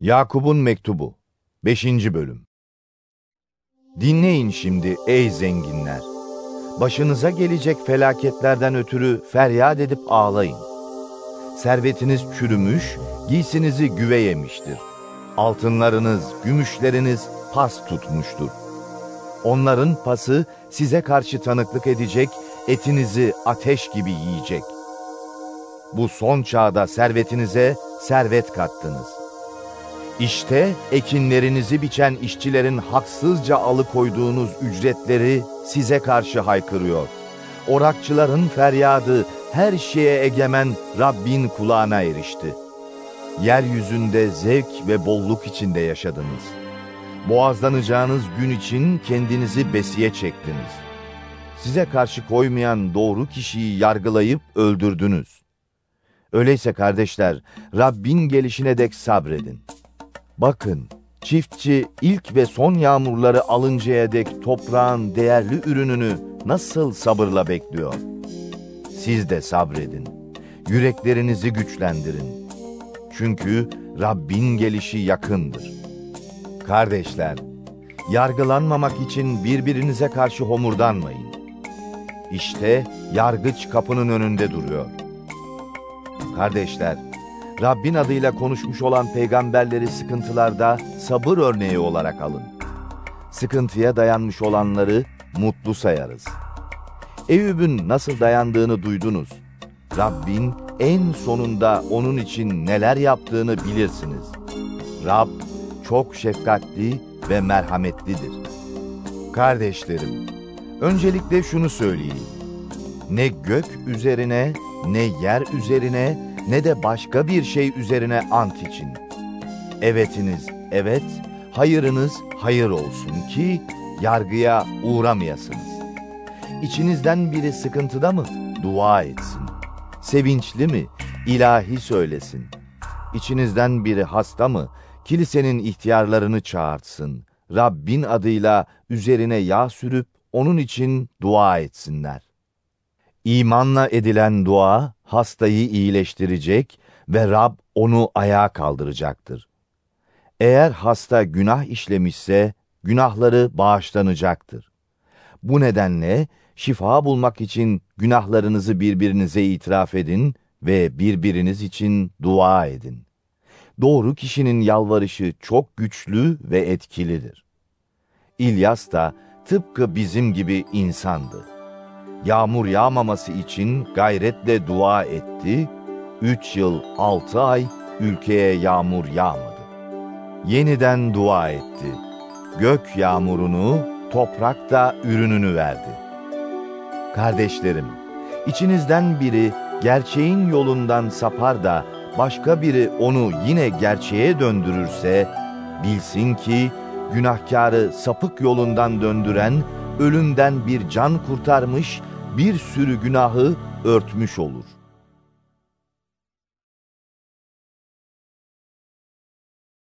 Yakup'un Mektubu 5. Bölüm Dinleyin şimdi ey zenginler! Başınıza gelecek felaketlerden ötürü feryat edip ağlayın. Servetiniz çürümüş, giysinizi güve yemiştir. Altınlarınız, gümüşleriniz pas tutmuştur. Onların pası size karşı tanıklık edecek, etinizi ateş gibi yiyecek. Bu son çağda servetinize servet kattınız. İşte ekinlerinizi biçen işçilerin haksızca alıkoyduğunuz ücretleri size karşı haykırıyor. Orakçıların feryadı her şeye egemen Rabbin kulağına erişti. Yeryüzünde zevk ve bolluk içinde yaşadınız. Boğazlanacağınız gün için kendinizi besiye çektiniz. Size karşı koymayan doğru kişiyi yargılayıp öldürdünüz. Öyleyse kardeşler, Rabbin gelişine dek sabredin. Bakın, çiftçi ilk ve son yağmurları alıncaya dek toprağın değerli ürününü nasıl sabırla bekliyor. Siz de sabredin. Yüreklerinizi güçlendirin. Çünkü Rabbin gelişi yakındır. Kardeşler, yargılanmamak için birbirinize karşı homurdanmayın. İşte yargıç kapının önünde duruyor. Kardeşler, Rabbin adıyla konuşmuş olan peygamberleri sıkıntılarda sabır örneği olarak alın. Sıkıntıya dayanmış olanları mutlu sayarız. Eyüp'ün nasıl dayandığını duydunuz. Rabbin en sonunda onun için neler yaptığını bilirsiniz. Rab çok şefkatli ve merhametlidir. Kardeşlerim, öncelikle şunu söyleyeyim. Ne gök üzerine, ne yer üzerine, ne de başka bir şey üzerine ant için. Evetiniz evet, hayırınız hayır olsun ki yargıya uğramayasınız. İçinizden biri sıkıntıda mı? Dua etsin. Sevinçli mi? İlahi söylesin. İçinizden biri hasta mı? Kilisenin ihtiyarlarını çağırtsın. Rabbin adıyla üzerine yağ sürüp onun için dua etsinler. İmanla edilen dua hastayı iyileştirecek ve Rab onu ayağa kaldıracaktır. Eğer hasta günah işlemişse günahları bağışlanacaktır. Bu nedenle şifa bulmak için günahlarınızı birbirinize itiraf edin ve birbiriniz için dua edin. Doğru kişinin yalvarışı çok güçlü ve etkilidir. İlyas da tıpkı bizim gibi insandı yağmur yağmaması için gayretle dua etti, üç yıl altı ay ülkeye yağmur yağmadı. Yeniden dua etti. Gök yağmurunu, toprak da ürününü verdi. Kardeşlerim, içinizden biri gerçeğin yolundan sapar da başka biri onu yine gerçeğe döndürürse, bilsin ki günahkarı sapık yolundan döndüren, ölümden bir can kurtarmış bir sürü günahı örtmüş olur.''